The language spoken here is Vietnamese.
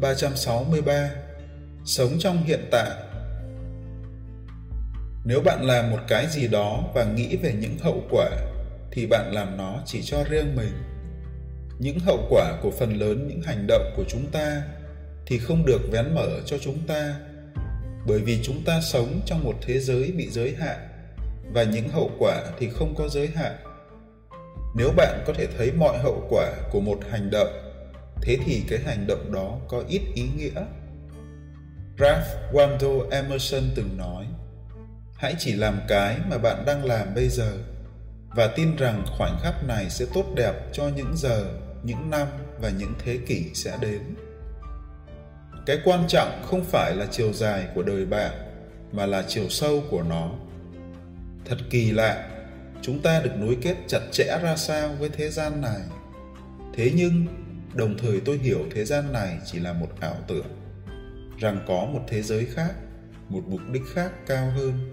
363 Sống trong hiện tại Nếu bạn làm một cái gì đó và nghĩ về những hậu quả, thì bạn làm nó chỉ cho riêng mình. Những hậu quả của phần lớn những hành động của chúng ta thì không được vén mở cho chúng ta, bởi vì chúng ta sống trong một thế giới bị giới hạn, và những hậu quả thì không có giới hạn nếu bạn có thể thấy mọi hậu quả của một hành động thế thì cái hành động đó có ít ý nghĩa. Ralph waldo emerson từng nói, hãy chỉ làm cái mà bạn đang làm bây giờ và tin rằng khoảnh khắc này sẽ tốt đẹp cho những giờ, những năm và những thế kỷ sẽ đến. Cái quan trọng không phải là chiều dài của đời bạn, mà là chiều sâu của nó. Thật kỳ lạ, chúng ta được nối kết chặt chẽ ra sao với thế gian này. Thế nhưng đồng thời tôi hiểu thế gian này chỉ là một ảo tưởng, rằng có một thế giới khác, một mục đích khác cao hơn.